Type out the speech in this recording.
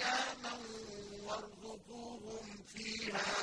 قياما وارزقوهم فيها